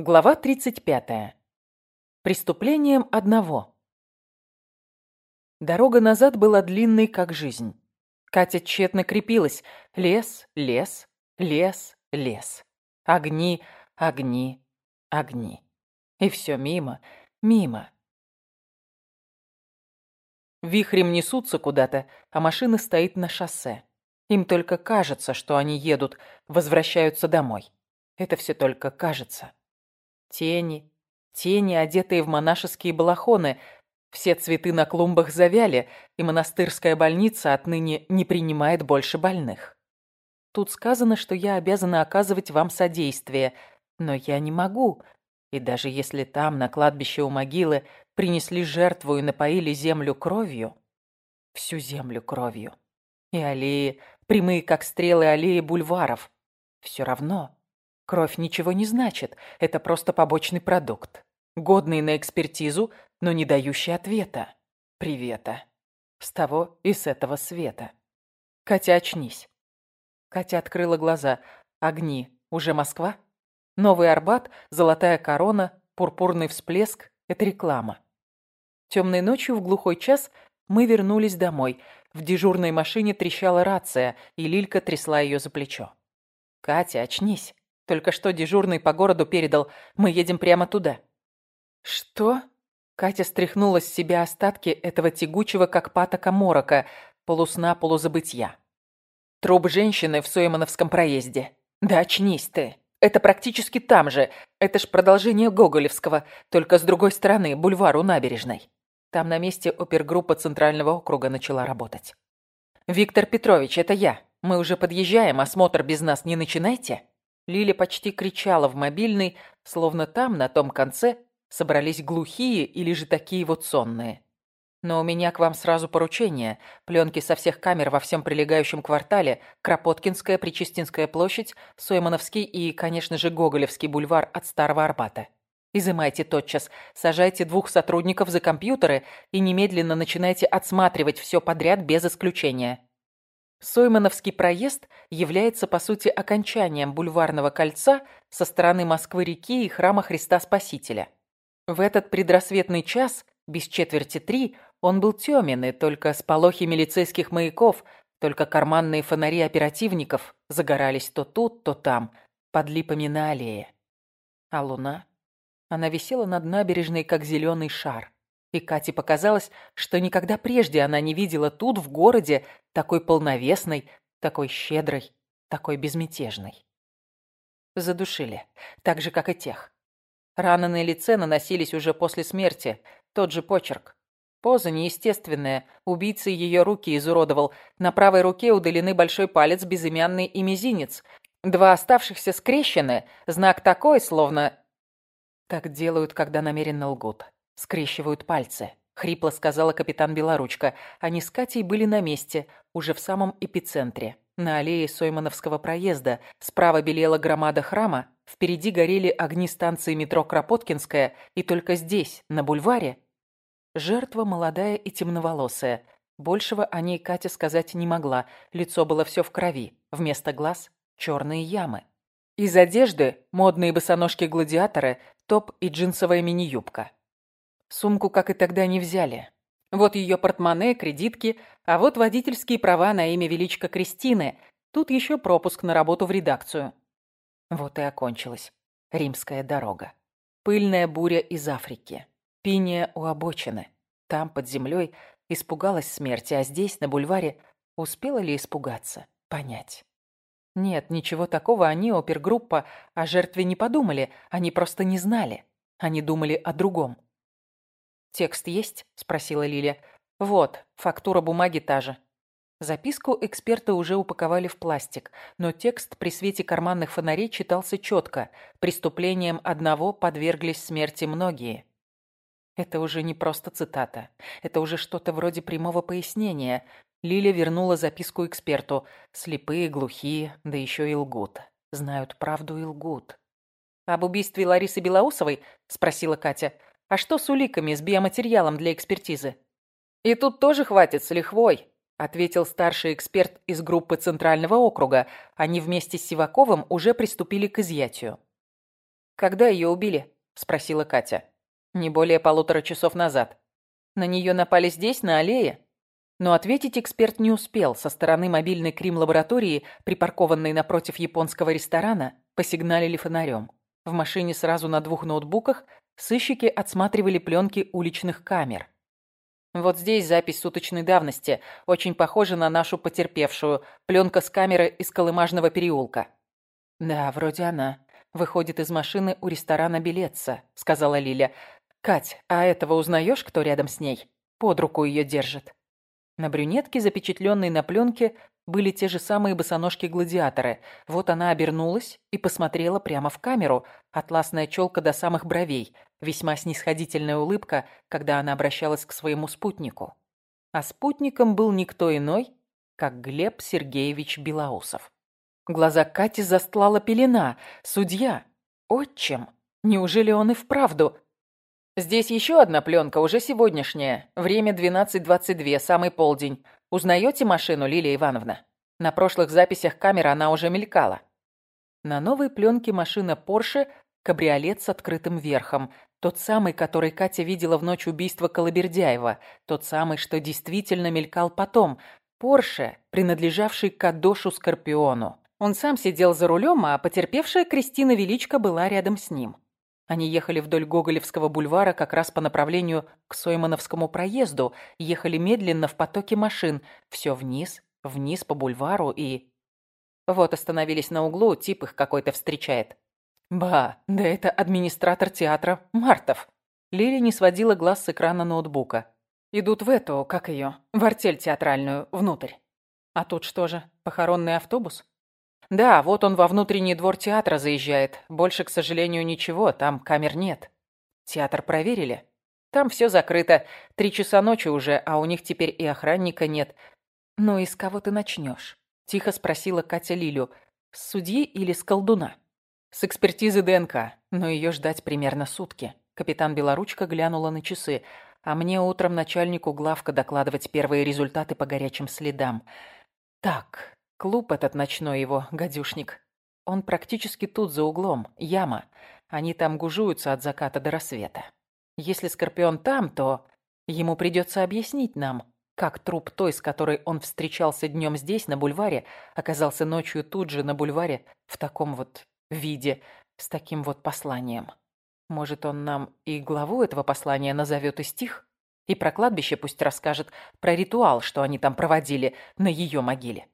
Глава 35. Преступлением одного. Дорога назад была длинной, как жизнь. Катя тщетно крепилась. Лес, лес, лес, лес. Огни, огни, огни. И все мимо, мимо. Вихрем несутся куда-то, а машина стоит на шоссе. Им только кажется, что они едут, возвращаются домой. Это все только кажется. Тени, тени, одетые в монашеские балахоны. Все цветы на клумбах завяли, и монастырская больница отныне не принимает больше больных. Тут сказано, что я обязана оказывать вам содействие, но я не могу. И даже если там, на кладбище у могилы, принесли жертву и напоили землю кровью, всю землю кровью, и аллеи, прямые как стрелы аллеи бульваров, все равно Кровь ничего не значит, это просто побочный продукт. Годный на экспертизу, но не дающий ответа. Привета. С того и с этого света. Катя, очнись. Катя открыла глаза. Огни. Уже Москва? Новый Арбат, золотая корона, пурпурный всплеск — это реклама. Темной ночью в глухой час мы вернулись домой. В дежурной машине трещала рация, и Лилька трясла ее за плечо. «Катя, очнись. Только что дежурный по городу передал. Мы едем прямо туда». «Что?» Катя стряхнула с себя остатки этого тягучего, как патока морока, полусна полузабытья. Труп женщины в Соймановском проезде. Да очнись ты. Это практически там же. Это ж продолжение Гоголевского, только с другой стороны, бульвару набережной. Там на месте опергруппа Центрального округа начала работать. «Виктор Петрович, это я. Мы уже подъезжаем, осмотр без нас не начинайте?» Лиля почти кричала в мобильный, словно там, на том конце, собрались глухие или же такие вот сонные. Но у меня к вам сразу поручение. Пленки со всех камер во всем прилегающем квартале, Кропоткинская, Причистинская площадь, Соймановский и, конечно же, Гоголевский бульвар от Старого Арбата. Изымайте тотчас, сажайте двух сотрудников за компьютеры и немедленно начинайте отсматривать все подряд без исключения. Соймановский проезд является, по сути, окончанием бульварного кольца со стороны Москвы-реки и храма Христа Спасителя. В этот предрассветный час, без четверти три, он был тёмен, и только сполохи милицейских маяков, только карманные фонари оперативников загорались то тут, то там, под липами на аллее. А луна? Она висела над набережной, как зеленый шар. И Кате показалось, что никогда прежде она не видела тут, в городе, такой полновесной, такой щедрой, такой безмятежной. Задушили, так же, как и тех. Раны на лице наносились уже после смерти, тот же почерк. Поза неестественная, убийца ее руки изуродовал. На правой руке удалены большой палец, безымянный и мизинец. Два оставшихся скрещены, знак такой, словно... Так делают, когда намеренно лгут. Скрещивают пальцы. Хрипло сказала капитан Белоручка. Они с Катей были на месте, уже в самом эпицентре. На аллее Соймановского проезда. Справа белела громада храма. Впереди горели огни станции метро Кропоткинская. И только здесь, на бульваре, жертва молодая и темноволосая. Большего о ней Катя сказать не могла. Лицо было все в крови. Вместо глаз – черные ямы. Из одежды – модные босоножки гладиаторы, топ и джинсовая мини-юбка. Сумку, как и тогда, не взяли. Вот ее портмоне, кредитки, а вот водительские права на имя величка Кристины. Тут еще пропуск на работу в редакцию. Вот и окончилась римская дорога. Пыльная буря из Африки. Пиния у обочины. Там, под землей, испугалась смерти, а здесь, на бульваре, успела ли испугаться, понять. Нет, ничего такого они, опергруппа, о жертве не подумали, они просто не знали. Они думали о другом. «Текст есть?» – спросила Лиля. «Вот, фактура бумаги та же». Записку эксперты уже упаковали в пластик, но текст при свете карманных фонарей читался четко. Преступлением одного подверглись смерти многие. Это уже не просто цитата. Это уже что-то вроде прямого пояснения. Лиля вернула записку эксперту. Слепые, глухие, да еще и лгут. Знают правду и лгут. «Об убийстве Ларисы Белоусовой?» – спросила Катя. А что с уликами, с биоматериалом для экспертизы? И тут тоже хватит с лихвой, ответил старший эксперт из группы Центрального округа. Они вместе с Сиваковым уже приступили к изъятию. «Когда ее убили?» – спросила Катя. «Не более полутора часов назад. На нее напали здесь, на аллее?» Но ответить эксперт не успел. Со стороны мобильной крим-лаборатории, припаркованной напротив японского ресторана, посигналили фонарем. В машине сразу на двух ноутбуках сыщики отсматривали пленки уличных камер. Вот здесь запись суточной давности, очень похожа на нашу потерпевшую, пленка с камеры из Колымажного переулка. «Да, вроде она. Выходит из машины у ресторана Билетца», — сказала Лиля. «Кать, а этого узнаешь, кто рядом с ней? Под руку ее держит». На брюнетке, запечатленной на пленке, были те же самые босоножки-гладиаторы. Вот она обернулась и посмотрела прямо в камеру. Атласная челка до самых бровей. Весьма снисходительная улыбка, когда она обращалась к своему спутнику. А спутником был никто иной, как Глеб Сергеевич Белоусов. Глаза Кати застлала пелена. Судья. Отчим. Неужели он и вправду... Здесь еще одна пленка, уже сегодняшняя. Время 12.22, самый полдень. Узнаете машину, Лилия Ивановна? На прошлых записях камеры она уже мелькала. На новой пленке машина Порше, кабриолет с открытым верхом. Тот самый, который Катя видела в ночь убийства Колобердяева. Тот самый, что действительно мелькал потом. Порше, принадлежавший Кадошу Скорпиону. Он сам сидел за рулем, а потерпевшая Кристина Величко была рядом с ним. Они ехали вдоль Гоголевского бульвара как раз по направлению к Соймановскому проезду, ехали медленно в потоке машин, все вниз, вниз по бульвару и... Вот остановились на углу, тип их какой-то встречает. Ба, да это администратор театра Мартов. Лили не сводила глаз с экрана ноутбука. Идут в эту, как ее, в артель театральную, внутрь. А тут что же, похоронный автобус? Да, вот он во внутренний двор театра заезжает. Больше, к сожалению, ничего, там камер нет. Театр проверили? Там все закрыто. Три часа ночи уже, а у них теперь и охранника нет. Ну и с кого ты начнешь? Тихо спросила Катя Лилю. С судьи или с колдуна? С экспертизы ДНК, но ее ждать примерно сутки. Капитан Белоручка глянула на часы. А мне утром начальнику главка докладывать первые результаты по горячим следам. Так, Клуб этот ночной его, гадюшник. Он практически тут, за углом, яма. Они там гужуются от заката до рассвета. Если Скорпион там, то ему придется объяснить нам, как труп той, с которой он встречался днем здесь, на бульваре, оказался ночью тут же на бульваре в таком вот виде, с таким вот посланием. Может, он нам и главу этого послания назовет и стих? И про кладбище пусть расскажет, про ритуал, что они там проводили на ее могиле.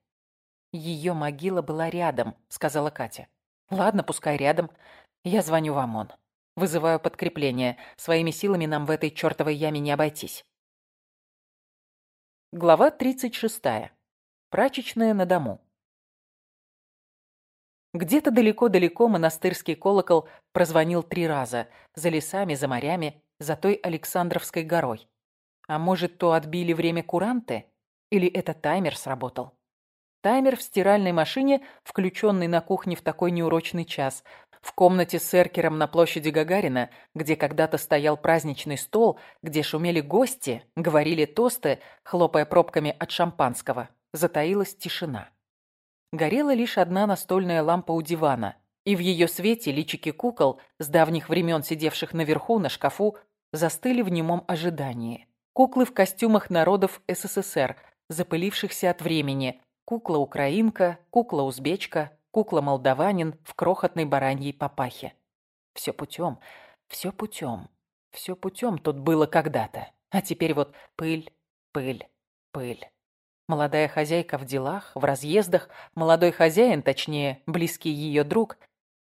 Ее могила была рядом, сказала Катя. Ладно, пускай рядом. Я звоню в ОМОН. Вызываю подкрепление. Своими силами нам в этой чертовой яме не обойтись. Глава 36. Прачечная на дому. Где-то далеко-далеко монастырский колокол прозвонил три раза. За лесами, за морями, за той Александровской горой. А может, то отбили время куранты? Или это таймер сработал? Таймер в стиральной машине, включенный на кухне в такой неурочный час. В комнате с эркером на площади Гагарина, где когда-то стоял праздничный стол, где шумели гости, говорили тосты, хлопая пробками от шампанского, затаилась тишина. Горела лишь одна настольная лампа у дивана, и в ее свете личики кукол, с давних времен сидевших наверху на шкафу, застыли в немом ожидании. Куклы в костюмах народов СССР, запылившихся от времени, Кукла-украинка, кукла-узбечка, кукла-молдаванин в крохотной бараньей папахе. Все путем, все путем, все путем тут было когда-то. А теперь вот пыль, пыль, пыль. Молодая хозяйка в делах, в разъездах, молодой хозяин, точнее, близкий ее друг.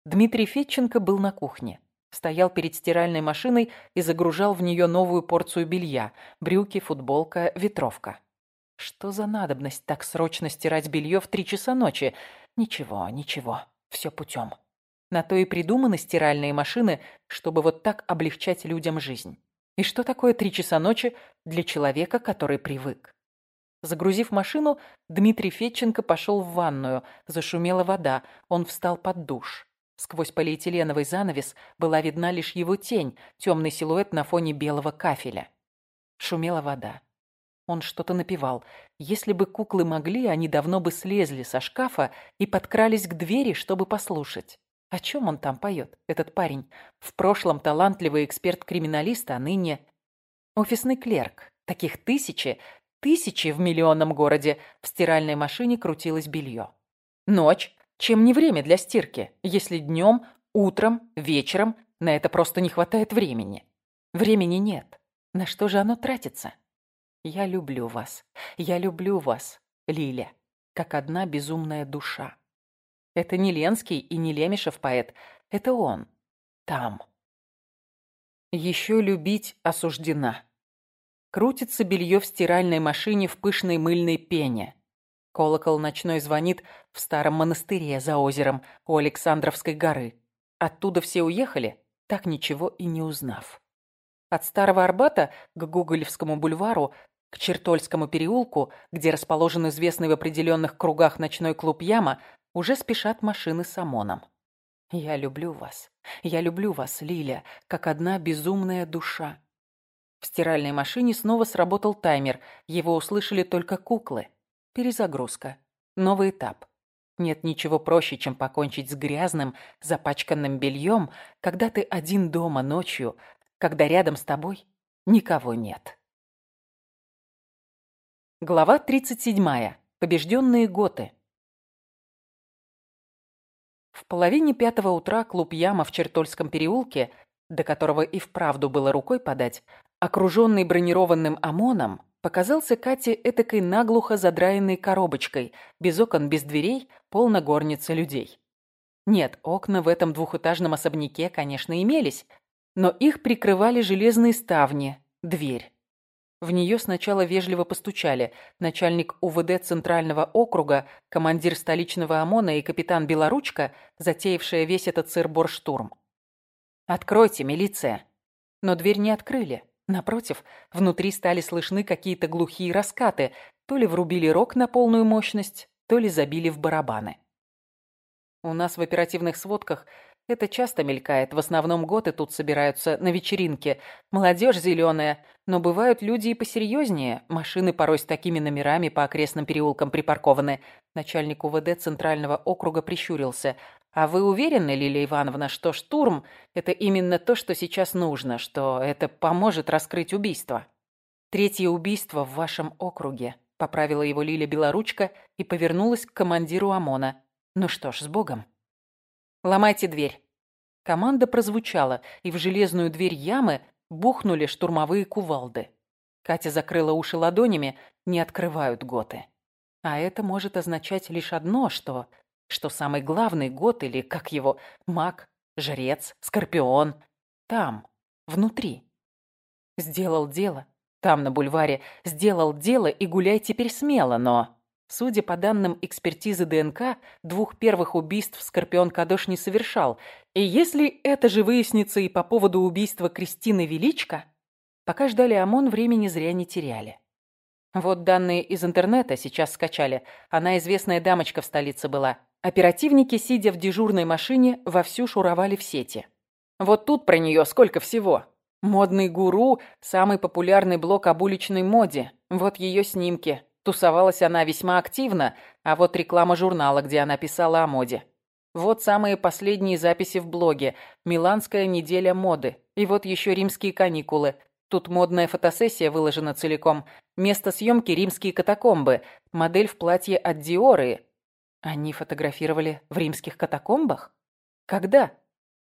Дмитрий Фетченко был на кухне. Стоял перед стиральной машиной и загружал в нее новую порцию белья. Брюки, футболка, ветровка. Что за надобность так срочно стирать белье в три часа ночи? Ничего, ничего, все путем. На то и придуманы стиральные машины, чтобы вот так облегчать людям жизнь. И что такое три часа ночи для человека, который привык? Загрузив машину, Дмитрий Фетченко пошел в ванную. Зашумела вода. Он встал под душ. Сквозь полиэтиленовый занавес была видна лишь его тень, темный силуэт на фоне белого кафеля. Шумела вода. Он что-то напевал. Если бы куклы могли, они давно бы слезли со шкафа и подкрались к двери, чтобы послушать. О чем он там поет, этот парень? В прошлом талантливый эксперт-криминалист, а ныне офисный клерк. Таких тысячи, тысячи в миллионном городе. В стиральной машине крутилось белье. Ночь. Чем не время для стирки, если днем, утром, вечером на это просто не хватает времени? Времени нет. На что же оно тратится? Я люблю вас. Я люблю вас, Лиля, как одна безумная душа. Это не Ленский и не Лемешев поэт. Это он. Там. Еще любить осуждена. Крутится белье в стиральной машине в пышной мыльной пене. Колокол ночной звонит в старом монастыре за озером у Александровской горы. Оттуда все уехали, так ничего и не узнав. От Старого Арбата к Гоголевскому бульвару, к Чертольскому переулку, где расположен известный в определенных кругах ночной клуб «Яма», уже спешат машины с ОМОНом. Я люблю вас. Я люблю вас, Лиля, как одна безумная душа. В стиральной машине снова сработал таймер. Его услышали только куклы. Перезагрузка. Новый этап. Нет ничего проще, чем покончить с грязным, запачканным бельем, когда ты один дома ночью, когда рядом с тобой никого нет. Глава 37. Побежденные готы. В половине пятого утра клуб «Яма» в Чертольском переулке, до которого и вправду было рукой подать, окруженный бронированным ОМОНом, показался Кате этакой наглухо задраенной коробочкой, без окон, без дверей, полно горницы людей. Нет, окна в этом двухэтажном особняке, конечно, имелись, но их прикрывали железные ставни, дверь. В нее сначала вежливо постучали начальник УВД Центрального округа, командир столичного ОМОНа и капитан Белоручка, затеявшая весь этот сыр-бор-штурм. «Откройте, милиция!» Но дверь не открыли. Напротив, внутри стали слышны какие-то глухие раскаты, то ли врубили рог на полную мощность, то ли забили в барабаны. У нас в оперативных сводках это часто мелькает. В основном готы тут собираются на вечеринке. Молодежь зеленая. Но бывают люди и посерьезнее. Машины порой с такими номерами по окрестным переулкам припаркованы. Начальник УВД Центрального округа прищурился. «А вы уверены, Лилия Ивановна, что штурм – это именно то, что сейчас нужно, что это поможет раскрыть убийство?» «Третье убийство в вашем округе», – поправила его Лиля Белоручка и повернулась к командиру ОМОНа. «Ну что ж, с Богом». «Ломайте дверь». Команда прозвучала, и в железную дверь ямы бухнули штурмовые кувалды. Катя закрыла уши ладонями, не открывают готы. А это может означать лишь одно, что... Что самый главный гот, или, как его, маг, жрец, скорпион, там, внутри. Сделал дело, там, на бульваре, сделал дело и гуляй теперь смело, но... Судя по данным экспертизы ДНК, двух первых убийств Скорпион Кадош не совершал. И если это же выяснится и по поводу убийства Кристины Величко, пока ждали ОМОН, времени зря не теряли. Вот данные из интернета сейчас скачали. Она известная дамочка в столице была. Оперативники, сидя в дежурной машине, вовсю шуровали в сети. Вот тут про нее сколько всего. Модный гуру, самый популярный блог об уличной моде. Вот ее снимки. Тусовалась она весьма активно, а вот реклама журнала, где она писала о моде. Вот самые последние записи в блоге. Миланская неделя моды. И вот еще римские каникулы. Тут модная фотосессия выложена целиком. Место съемки римские катакомбы. Модель в платье от Диоры. Они фотографировали в римских катакомбах? Когда?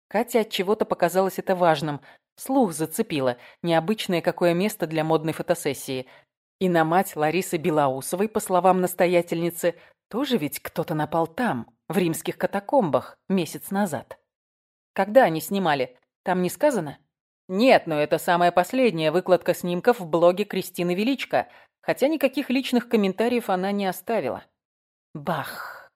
Катя от чего-то показалось это важным. Слух зацепило. Необычное какое место для модной фотосессии. И на мать Ларисы Белоусовой, по словам настоятельницы, тоже ведь кто-то напал там, в римских катакомбах, месяц назад. Когда они снимали? Там не сказано? Нет, но это самая последняя выкладка снимков в блоге Кристины Величко, хотя никаких личных комментариев она не оставила. Бах!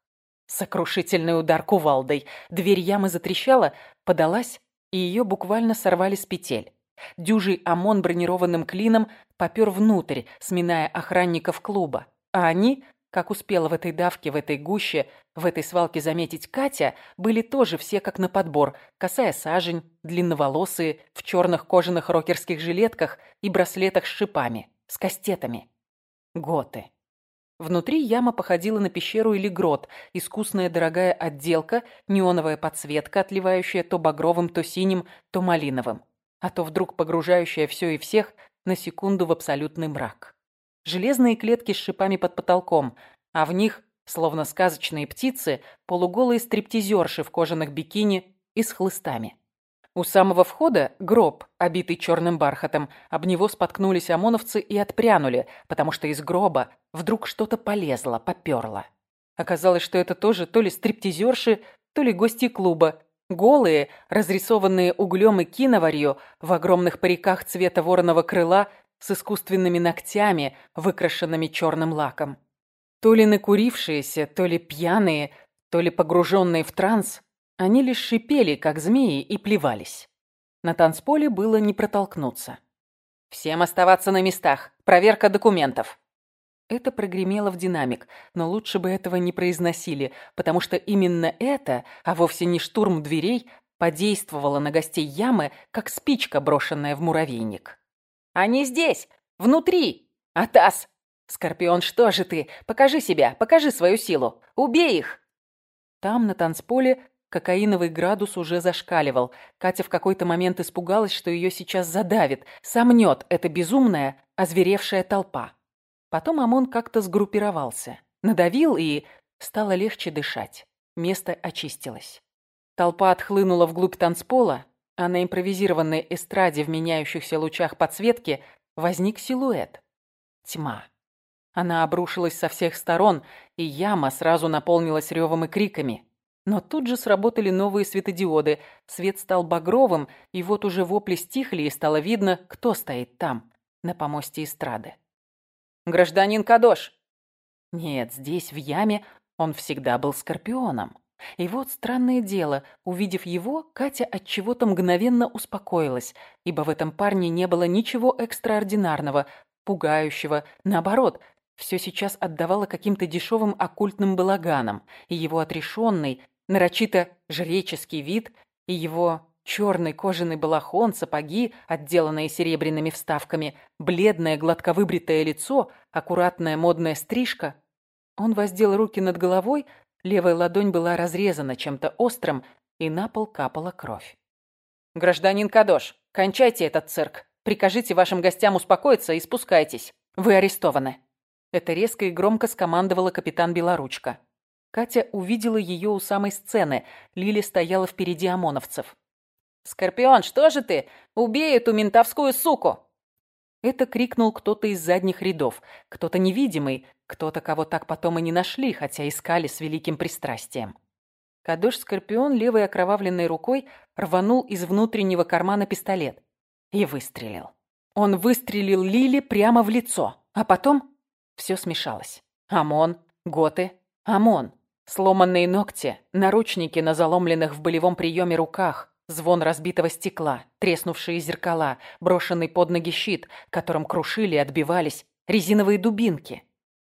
Сокрушительный удар кувалдой. Дверь ямы затрещала, подалась, и ее буквально сорвали с петель. Дюжий ОМОН бронированным клином попер внутрь, сминая охранников клуба. А они, как успела в этой давке, в этой гуще, в этой свалке заметить Катя, были тоже все как на подбор, косая сажень, длинноволосые, в черных кожаных рокерских жилетках и браслетах с шипами, с кастетами. Готы. Внутри яма походила на пещеру или грот, искусная дорогая отделка, неоновая подсветка, отливающая то багровым, то синим, то малиновым, а то вдруг погружающая все и всех на секунду в абсолютный мрак. Железные клетки с шипами под потолком, а в них, словно сказочные птицы, полуголые стриптизерши в кожаных бикини и с хлыстами. У самого входа гроб, обитый черным бархатом. Об него споткнулись ОМОНовцы и отпрянули, потому что из гроба вдруг что-то полезло, поперло. Оказалось, что это тоже то ли стриптизерши, то ли гости клуба. Голые, разрисованные углем и киноварью, в огромных париках цвета вороного крыла, с искусственными ногтями, выкрашенными черным лаком. То ли накурившиеся, то ли пьяные, то ли погруженные в транс, они лишь шипели, как змеи, и плевались. На танцполе было не протолкнуться. «Всем оставаться на местах. Проверка документов». Это прогремело в динамик, но лучше бы этого не произносили, потому что именно это, а вовсе не штурм дверей, подействовало на гостей ямы, как спичка, брошенная в муравейник. «Они здесь! Внутри! Атас! Скорпион, что же ты? Покажи себя, покажи свою силу! Убей их!» Там, на танцполе, Кокаиновый градус уже зашкаливал. Катя в какой-то момент испугалась, что ее сейчас задавит, сомнет эта безумная, озверевшая толпа. Потом ОМОН как-то сгруппировался. Надавил, и стало легче дышать. Место очистилось. Толпа отхлынула вглубь танцпола, а на импровизированной эстраде в меняющихся лучах подсветки возник силуэт. Тьма. Она обрушилась со всех сторон, и яма сразу наполнилась ревом и криками. Но тут же сработали новые светодиоды. Свет стал багровым, и вот уже вопли стихли, и стало видно, кто стоит там, на помосте эстрады. «Гражданин Кадош!» Нет, здесь, в яме, он всегда был скорпионом. И вот странное дело, увидев его, Катя от чего-то мгновенно успокоилась, ибо в этом парне не было ничего экстраординарного, пугающего, наоборот, все сейчас отдавало каким-то дешевым оккультным балаганам, и его отрешенный, нарочито жреческий вид и его черный кожаный балахон, сапоги, отделанные серебряными вставками, бледное гладковыбритое лицо, аккуратная модная стрижка. Он воздел руки над головой, левая ладонь была разрезана чем-то острым, и на пол капала кровь. «Гражданин Кадош, кончайте этот цирк. Прикажите вашим гостям успокоиться и спускайтесь. Вы арестованы». Это резко и громко скомандовала капитан Белоручка. Катя увидела ее у самой сцены. Лили стояла впереди ОМОНовцев. «Скорпион, что же ты? Убей эту ментовскую суку!» Это крикнул кто-то из задних рядов. Кто-то невидимый, кто-то, кого так потом и не нашли, хотя искали с великим пристрастием. Кадош-скорпион левой окровавленной рукой рванул из внутреннего кармана пистолет и выстрелил. Он выстрелил Лили прямо в лицо, а потом все смешалось. ОМОН, готы, ОМОН. Сломанные ногти, наручники на заломленных в болевом приеме руках, звон разбитого стекла, треснувшие зеркала, брошенный под ноги щит, которым крушили и отбивались, резиновые дубинки.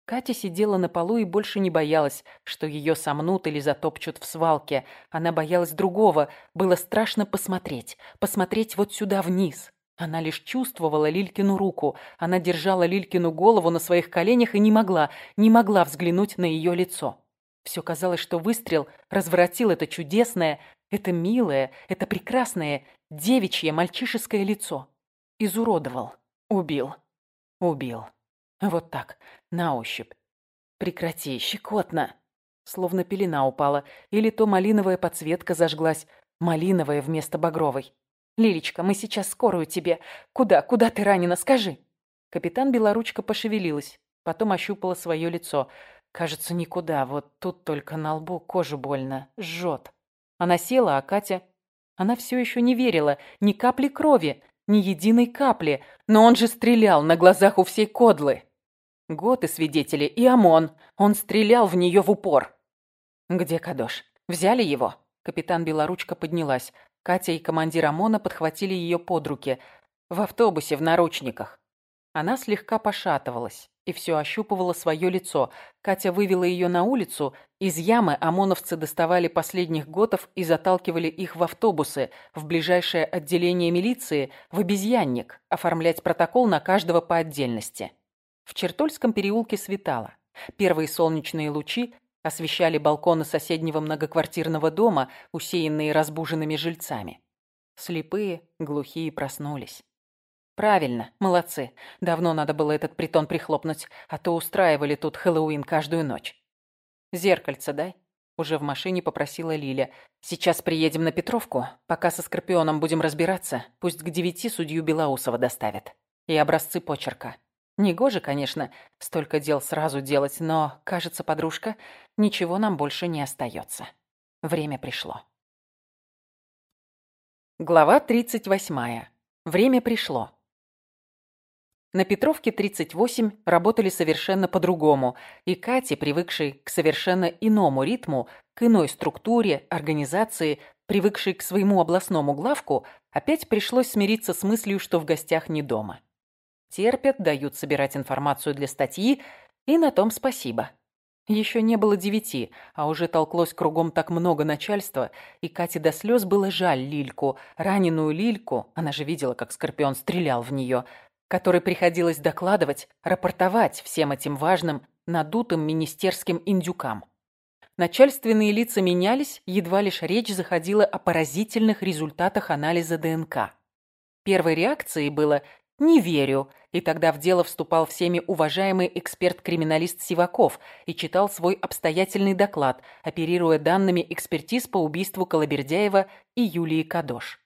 Катя сидела на полу и больше не боялась, что ее сомнут или затопчут в свалке. Она боялась другого, было страшно посмотреть, посмотреть вот сюда вниз. Она лишь чувствовала Лилькину руку. Она держала Лилькину голову на своих коленях и не могла, не могла взглянуть на ее лицо. Все казалось, что выстрел разворотил это чудесное, это милое, это прекрасное, девичье, мальчишеское лицо. Изуродовал. Убил. Убил. Вот так, на ощупь. Прекрати, щекотно. Словно пелена упала, или то малиновая подсветка зажглась, малиновая вместо багровой. «Лилечка, мы сейчас скорую тебе. Куда, куда ты ранена, скажи?» Капитан Белоручка пошевелилась, потом ощупала свое лицо – Кажется, никуда, вот тут только на лбу кожу больно, жжет. Она села, а Катя... Она все еще не верила, ни капли крови, ни единой капли, но он же стрелял на глазах у всей кодлы. Год и свидетели, и ОМОН. Он стрелял в нее в упор. «Где Кадош? Взяли его?» Капитан Белоручка поднялась. Катя и командир ОМОНа подхватили ее под руки. В автобусе, в наручниках. Она слегка пошатывалась и все ощупывала свое лицо. Катя вывела ее на улицу. Из ямы ОМОНовцы доставали последних готов и заталкивали их в автобусы, в ближайшее отделение милиции, в обезьянник, оформлять протокол на каждого по отдельности. В Чертольском переулке светало. Первые солнечные лучи освещали балконы соседнего многоквартирного дома, усеянные разбуженными жильцами. Слепые, глухие проснулись. Правильно, молодцы. Давно надо было этот притон прихлопнуть, а то устраивали тут Хэллоуин каждую ночь. Зеркальце дай. Уже в машине попросила Лиля. Сейчас приедем на Петровку. Пока со Скорпионом будем разбираться, пусть к девяти судью Белоусова доставят. И образцы почерка. Негоже, конечно, столько дел сразу делать, но, кажется, подружка, ничего нам больше не остается. Время пришло. Глава 38. Время пришло. На Петровке 38 работали совершенно по-другому, и Кате, привыкшей к совершенно иному ритму, к иной структуре, организации, привыкшей к своему областному главку, опять пришлось смириться с мыслью, что в гостях не дома. Терпят, дают собирать информацию для статьи, и на том спасибо. Еще не было девяти, а уже толклось кругом так много начальства, и Кате до слез было жаль Лильку, раненую Лильку, она же видела, как Скорпион стрелял в нее – которой приходилось докладывать, рапортовать всем этим важным, надутым министерским индюкам. Начальственные лица менялись, едва лишь речь заходила о поразительных результатах анализа ДНК. Первой реакцией было «не верю», и тогда в дело вступал всеми уважаемый эксперт-криминалист Сиваков и читал свой обстоятельный доклад, оперируя данными экспертиз по убийству Колобердяева и Юлии Кадош.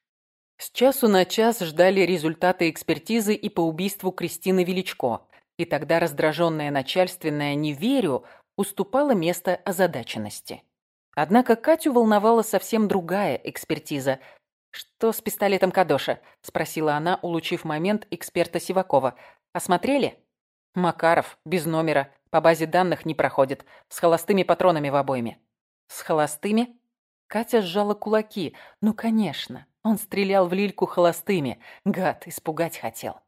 С часу на час ждали результаты экспертизы и по убийству Кристины Величко, и тогда раздраженное начальственное «не верю» уступало место озадаченности. Однако Катю волновала совсем другая экспертиза. «Что с пистолетом Кадоша?» – спросила она, улучив момент эксперта Сивакова. «Осмотрели?» «Макаров, без номера, по базе данных не проходит, с холостыми патронами в обойме». «С холостыми?» Катя сжала кулаки. «Ну, конечно. Он стрелял в Лильку холостыми. Гад, испугать хотел.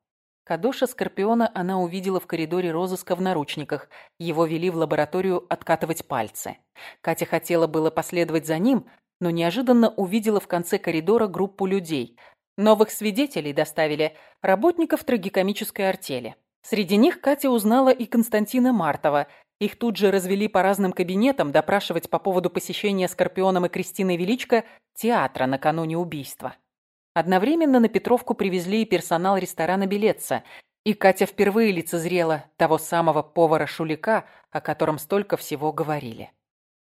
Кадоша Скорпиона она увидела в коридоре розыска в наручниках. Его вели в лабораторию откатывать пальцы. Катя хотела было последовать за ним, но неожиданно увидела в конце коридора группу людей. Новых свидетелей доставили, работников трагикомической артели. Среди них Катя узнала и Константина Мартова. Их тут же развели по разным кабинетам допрашивать по поводу посещения Скорпионом и Кристиной Величко театра накануне убийства. Одновременно на Петровку привезли и персонал ресторана «Билетца», и Катя впервые лицезрела того самого повара-шулика, о котором столько всего говорили.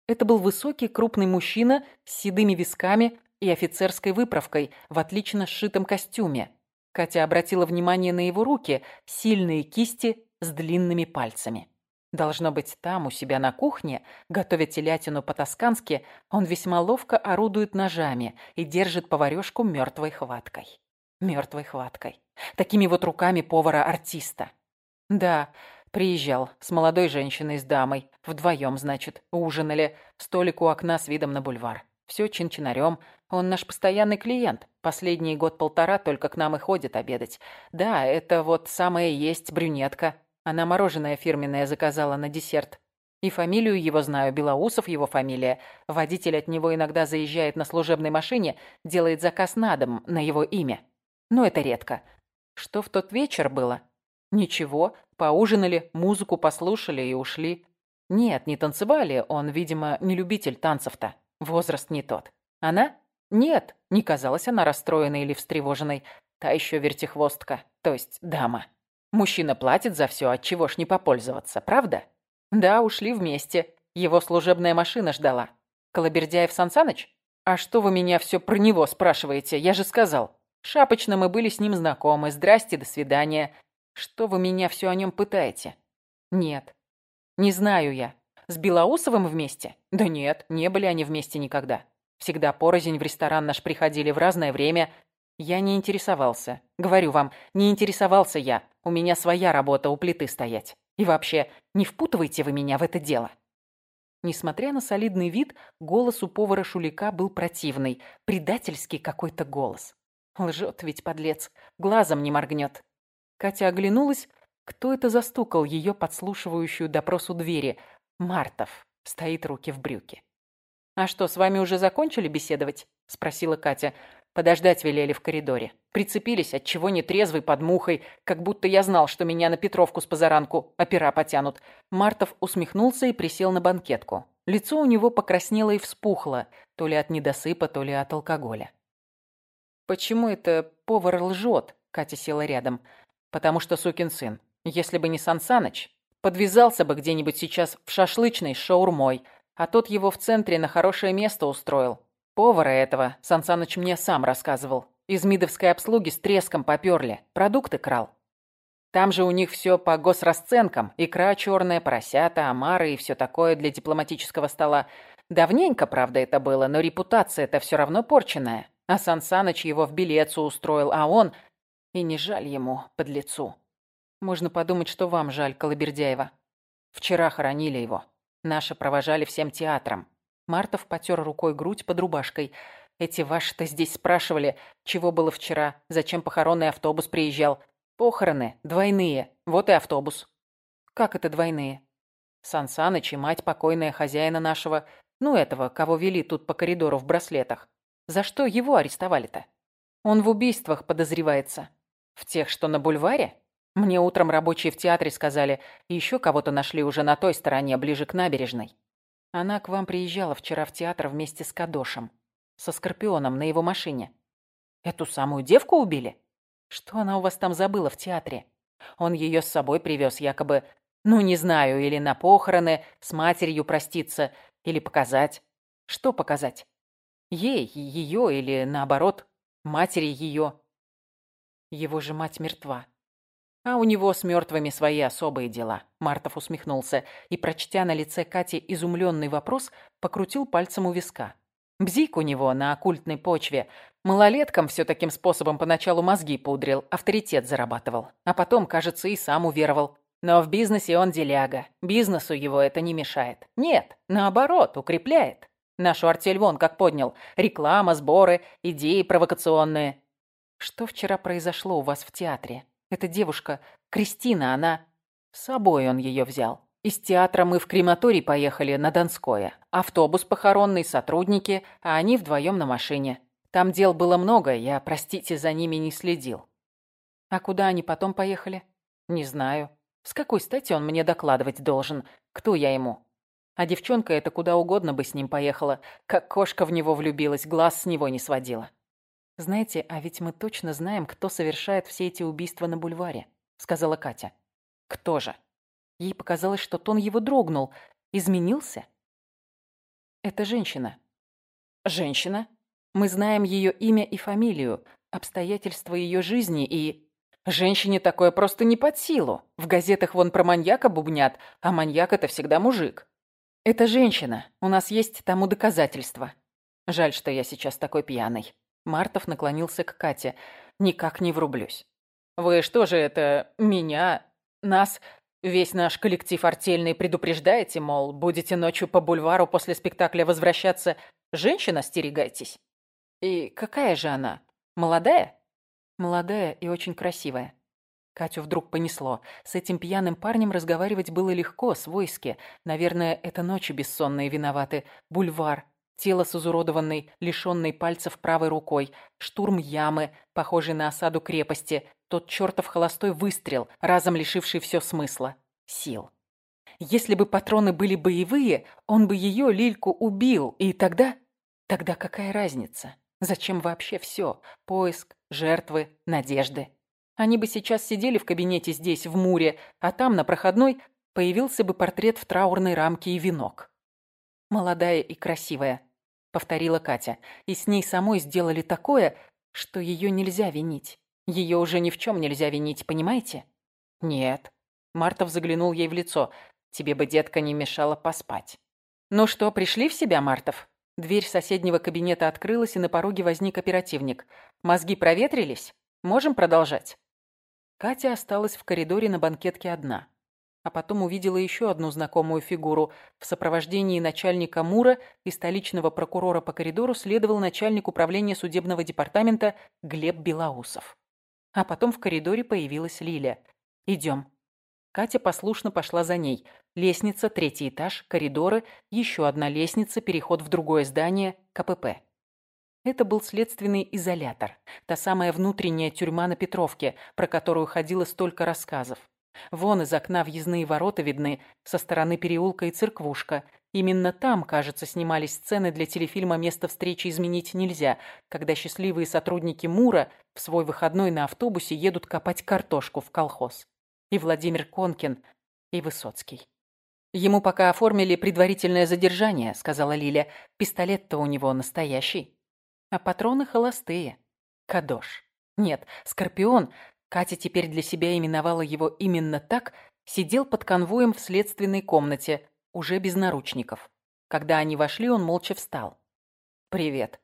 Это был высокий, крупный мужчина с седыми висками и офицерской выправкой в отлично сшитом костюме. Катя обратила внимание на его руки, сильные кисти с длинными пальцами. Должно быть, там, у себя на кухне, готовя телятину по-тоскански, он весьма ловко орудует ножами и держит поварёшку мёртвой хваткой. Мёртвой хваткой. Такими вот руками повара-артиста. Да, приезжал с молодой женщиной, с дамой. Вдвоем, значит, ужинали. Столик у окна с видом на бульвар. Все чин-чинарем. Он наш постоянный клиент. Последний год-полтора только к нам и ходит обедать. Да, это вот самая есть брюнетка. Она мороженое фирменное заказала на десерт. И фамилию его знаю, Белоусов его фамилия. Водитель от него иногда заезжает на служебной машине, делает заказ на дом, на его имя. Но это редко. Что в тот вечер было? Ничего, поужинали, музыку послушали и ушли. Нет, не танцевали, он, видимо, не любитель танцев-то. Возраст не тот. Она? Нет, не казалась она расстроенной или встревоженной. Та еще вертихвостка, то есть дама. Мужчина платит за все, от чего ж не попользоваться, правда? Да, ушли вместе. Его служебная машина ждала. Колобердяев Сансаныч? А что вы меня все про него спрашиваете? Я же сказал. Шапочно мы были с ним знакомы. Здрасте, до свидания. Что вы меня все о нем пытаете? Нет. Не знаю я. С Белоусовым вместе? Да нет, не были они вместе никогда. Всегда порознь в ресторан наш приходили в разное время, я не интересовался. Говорю вам, не интересовался я. У меня своя работа у плиты стоять. И вообще, не впутывайте вы меня в это дело. Несмотря на солидный вид, голос у повара Шулика был противный, предательский какой-то голос. Лжет ведь подлец, глазом не моргнет. Катя оглянулась, кто это застукал ее подслушивающую допрос у двери. Мартов. Стоит руки в брюки. «А что, с вами уже закончили беседовать?» – спросила Катя. Подождать велели в коридоре. Прицепились, от чего не трезвый под мухой, как будто я знал, что меня на Петровку с позаранку опера потянут. Мартов усмехнулся и присел на банкетку. Лицо у него покраснело и вспухло, то ли от недосыпа, то ли от алкоголя. «Почему это повар лжет?» — Катя села рядом. «Потому что сукин сын. Если бы не Сан Саныч, подвязался бы где-нибудь сейчас в шашлычной с шаурмой, а тот его в центре на хорошее место устроил. Повара этого Сан Саныч мне сам рассказывал. Из мидовской обслуги с треском поперли. Продукты крал. Там же у них все по госрасценкам. Икра черная, поросята, омары и все такое для дипломатического стола. Давненько, правда, это было, но репутация-то все равно порченная. А Сан Саныч его в билецу устроил, а он... И не жаль ему, под лицу. Можно подумать, что вам жаль, Колобердяева. Вчера хоронили его. Наши провожали всем театром. Мартов потер рукой грудь под рубашкой. Эти ваши-то здесь спрашивали, чего было вчера, зачем похоронный автобус приезжал. Похороны двойные, вот и автобус. Как это двойные? Сан Саныч и мать покойная хозяина нашего, ну этого, кого вели тут по коридору в браслетах. За что его арестовали-то? Он в убийствах подозревается. В тех, что на бульваре? Мне утром рабочие в театре сказали, еще кого-то нашли уже на той стороне, ближе к набережной. Она к вам приезжала вчера в театр вместе с Кадошем со Скорпионом на его машине. Эту самую девку убили? Что она у вас там забыла в театре? Он ее с собой привез, якобы, ну, не знаю, или на похороны, с матерью проститься, или показать. Что показать? Ей, ее или, наоборот, матери ее. Его же мать мертва. А у него с мертвыми свои особые дела. Мартов усмехнулся и, прочтя на лице Кати изумленный вопрос, покрутил пальцем у виска. Бзик у него на оккультной почве. Малолеткам все таким способом поначалу мозги пудрил, авторитет зарабатывал. А потом, кажется, и сам уверовал. Но в бизнесе он деляга. Бизнесу его это не мешает. Нет, наоборот, укрепляет. Нашу артель вон как поднял. Реклама, сборы, идеи провокационные. Что вчера произошло у вас в театре? Эта девушка, Кристина, она... С собой он ее взял. Из театра мы в крематорий поехали на Донское. Автобус похоронный, сотрудники, а они вдвоем на машине. Там дел было много, я, простите, за ними не следил. А куда они потом поехали? Не знаю. С какой стати он мне докладывать должен? Кто я ему? А девчонка эта куда угодно бы с ним поехала. Как кошка в него влюбилась, глаз с него не сводила. Знаете, а ведь мы точно знаем, кто совершает все эти убийства на бульваре, сказала Катя. Кто же? Ей показалось, что тон его дрогнул. Изменился? Это женщина. Женщина? Мы знаем ее имя и фамилию, обстоятельства ее жизни и... Женщине такое просто не под силу. В газетах вон про маньяка бубнят, а маньяк это всегда мужик. Это женщина. У нас есть тому доказательства. Жаль, что я сейчас такой пьяный. Мартов наклонился к Кате. Никак не врублюсь. Вы что же это, меня, нас Весь наш коллектив артельный предупреждаете, мол, будете ночью по бульвару после спектакля возвращаться, женщин остерегайтесь. И какая же она? Молодая? Молодая и очень красивая. Катю вдруг понесло. С этим пьяным парнем разговаривать было легко, свойски. Наверное, это ночи бессонные виноваты. Бульвар, тело с изуродованной, лишенной пальцев правой рукой, штурм ямы, похожий на осаду крепости, тот чертов холостой выстрел, разом лишивший все смысла. Сил. Если бы патроны были боевые, он бы ее, Лильку, убил. И тогда... Тогда какая разница? Зачем вообще все? Поиск, жертвы, надежды. Они бы сейчас сидели в кабинете здесь, в Муре, а там, на проходной, появился бы портрет в траурной рамке и венок. «Молодая и красивая», — повторила Катя, и с ней самой сделали такое, что ее нельзя винить. Ее уже ни в чем нельзя винить, понимаете? Нет. Мартов заглянул ей в лицо. Тебе бы, детка, не мешало поспать. Ну что, пришли в себя, Мартов? Дверь соседнего кабинета открылась, и на пороге возник оперативник. Мозги проветрились? Можем продолжать? Катя осталась в коридоре на банкетке одна. А потом увидела еще одну знакомую фигуру. В сопровождении начальника МУРа и столичного прокурора по коридору следовал начальник управления судебного департамента Глеб Белоусов. А потом в коридоре появилась Лиля. «Идем». Катя послушно пошла за ней. Лестница, третий этаж, коридоры, еще одна лестница, переход в другое здание, КПП. Это был следственный изолятор, та самая внутренняя тюрьма на Петровке, про которую ходило столько рассказов. Вон из окна въездные ворота видны, со стороны переулка и церквушка. Именно там, кажется, снимались сцены для телефильма «Место встречи изменить нельзя», когда счастливые сотрудники Мура в свой выходной на автобусе едут копать картошку в колхоз. И Владимир Конкин, и Высоцкий. «Ему пока оформили предварительное задержание», — сказала Лиля. «Пистолет-то у него настоящий. А патроны холостые. Кадош. Нет, Скорпион, Катя теперь для себя именовала его именно так, сидел под конвоем в следственной комнате, уже без наручников. Когда они вошли, он молча встал. «Привет».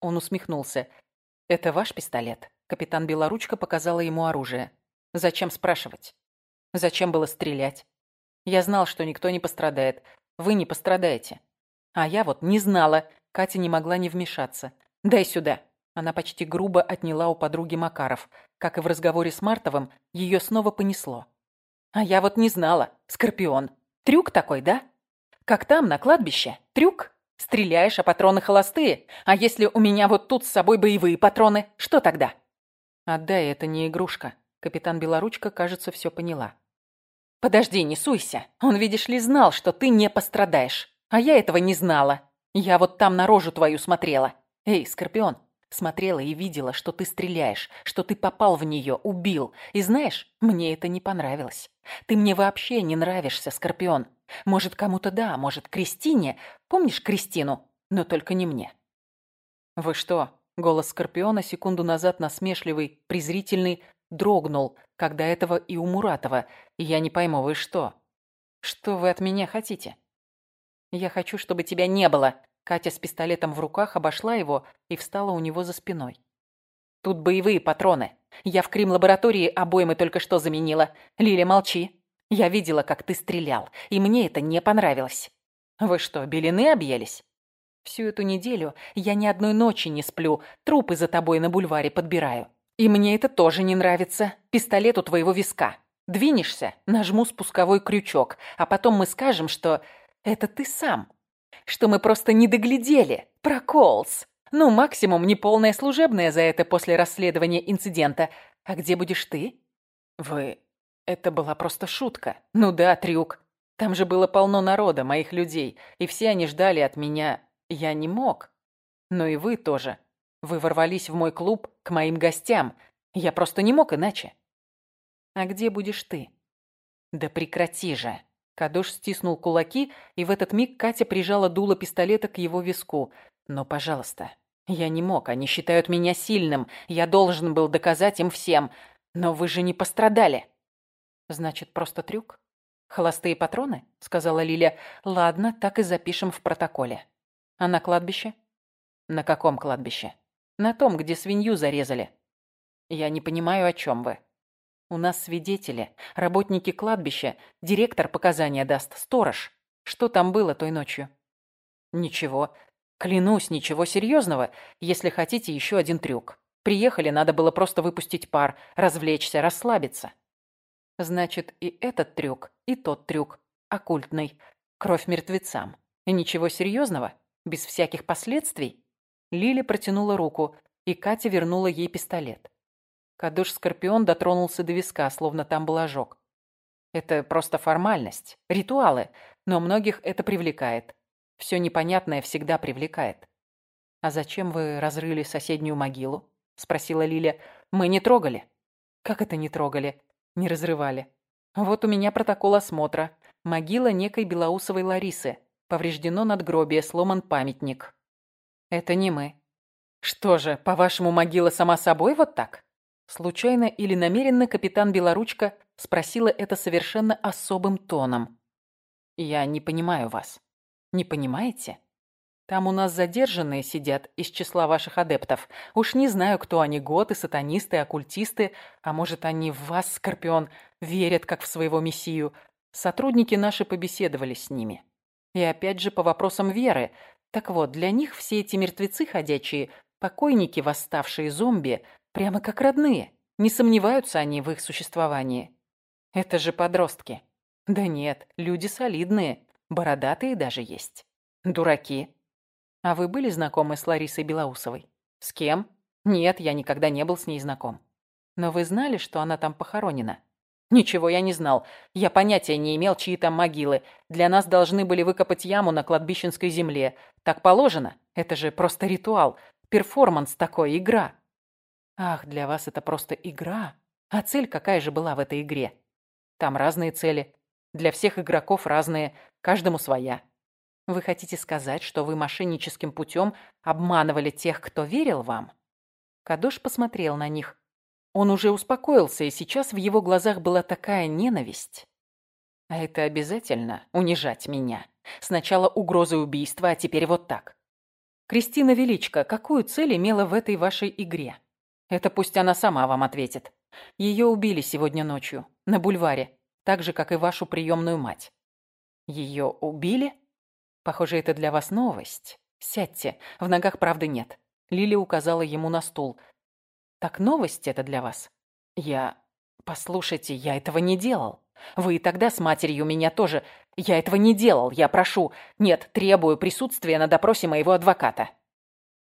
Он усмехнулся. «Это ваш пистолет?» Капитан Белоручка показала ему оружие. «Зачем спрашивать? Зачем было стрелять? Я знал, что никто не пострадает. Вы не пострадаете. А я вот не знала. Катя не могла не вмешаться. Дай сюда». Она почти грубо отняла у подруги Макаров. Как и в разговоре с Мартовым, ее снова понесло. «А я вот не знала. Скорпион. Трюк такой, да? Как там, на кладбище? Трюк? Стреляешь, а патроны холостые? А если у меня вот тут с собой боевые патроны, что тогда?» «Отдай, это не игрушка». Капитан Белоручка, кажется, все поняла. «Подожди, не суйся. Он, видишь ли, знал, что ты не пострадаешь. А я этого не знала. Я вот там на рожу твою смотрела. Эй, Скорпион, смотрела и видела, что ты стреляешь, что ты попал в нее, убил. И знаешь, мне это не понравилось. Ты мне вообще не нравишься, Скорпион. Может, кому-то да, может, Кристине. Помнишь Кристину? Но только не мне». «Вы что?» Голос Скорпиона, секунду назад насмешливый, презрительный, дрогнул, когда этого и у Муратова. Я не пойму, вы что? Что вы от меня хотите? Я хочу, чтобы тебя не было. Катя с пистолетом в руках обошла его и встала у него за спиной. Тут боевые патроны. Я в крим-лаборатории обоймы только что заменила. Лиля, молчи. Я видела, как ты стрелял, и мне это не понравилось. Вы что, белины объелись? Всю эту неделю я ни одной ночи не сплю, трупы за тобой на бульваре подбираю. И мне это тоже не нравится. Пистолет у твоего виска. Двинешься, нажму спусковой крючок, а потом мы скажем, что это ты сам. Что мы просто не доглядели. Проколс. Ну, максимум неполное служебное за это после расследования инцидента. А где будешь ты? Вы... Это была просто шутка. Ну да, трюк. Там же было полно народа, моих людей, и все они ждали от меня. Я не мог. Но и вы тоже. Вы ворвались в мой клуб к моим гостям. Я просто не мог иначе. А где будешь ты? Да прекрати же. Кадош стиснул кулаки, и в этот миг Катя прижала дуло пистолета к его виску. Но, пожалуйста, я не мог, они считают меня сильным. Я должен был доказать им всем. Но вы же не пострадали. Значит, просто трюк? Холостые патроны? Сказала Лиля. Ладно, так и запишем в протоколе. А на кладбище? На каком кладбище? На том, где свинью зарезали. Я не понимаю, о чем вы. У нас свидетели, работники кладбища, директор показания даст, сторож. Что там было той ночью? Ничего. Клянусь, ничего серьезного. Если хотите, еще один трюк. Приехали, надо было просто выпустить пар, развлечься, расслабиться. Значит, и этот трюк, и тот трюк. Оккультный. Кровь мертвецам. И ничего серьезного? Без всяких последствий? Лиля протянула руку, и Катя вернула ей пистолет. Кадыш-скорпион дотронулся до виска, словно там был ожог. Это просто формальность, ритуалы, но многих это привлекает. Все непонятное всегда привлекает. «А зачем вы разрыли соседнюю могилу?» — спросила Лиля. «Мы не трогали». «Как это не трогали?» «Не разрывали». «Вот у меня протокол осмотра. Могила некой Белоусовой Ларисы. Повреждено надгробие, сломан памятник. Это не мы. Что же, по-вашему, могила сама собой вот так? Случайно или намеренно капитан Белоручка спросила это совершенно особым тоном. Я не понимаю вас. Не понимаете? Там у нас задержанные сидят из числа ваших адептов. Уж не знаю, кто они, готы, сатанисты, оккультисты, а может, они в вас, Скорпион, верят, как в своего мессию. Сотрудники наши побеседовали с ними. И опять же по вопросам веры, так вот, для них все эти мертвецы ходячие, покойники, восставшие зомби, прямо как родные. Не сомневаются они в их существовании. Это же подростки. Да нет, люди солидные, бородатые даже есть. Дураки. А вы были знакомы с Ларисой Белоусовой? С кем? Нет, я никогда не был с ней знаком. Но вы знали, что она там похоронена? Ничего я не знал. Я понятия не имел, чьи там могилы. Для нас должны были выкопать яму на кладбищенской земле. Так положено. Это же просто ритуал. Перформанс такой, игра. Ах, для вас это просто игра. А цель какая же была в этой игре? Там разные цели. Для всех игроков разные, каждому своя. Вы хотите сказать, что вы мошенническим путем обманывали тех, кто верил вам? Кадош посмотрел на них. Он уже успокоился, и сейчас в его глазах была такая ненависть. А это обязательно унижать меня. Сначала угрозы убийства, а теперь вот так. Кристина Величко, какую цель имела в этой вашей игре? Это пусть она сама вам ответит. Ее убили сегодня ночью, на бульваре, так же, как и вашу приемную мать. Ее убили? Похоже, это для вас новость. Сядьте, в ногах правды нет. Лили указала ему на стул. Так новость это для вас? Я... Послушайте, я этого не делал. Вы и тогда с матерью меня тоже... Я этого не делал, я прошу. Нет, требую присутствия на допросе моего адвоката.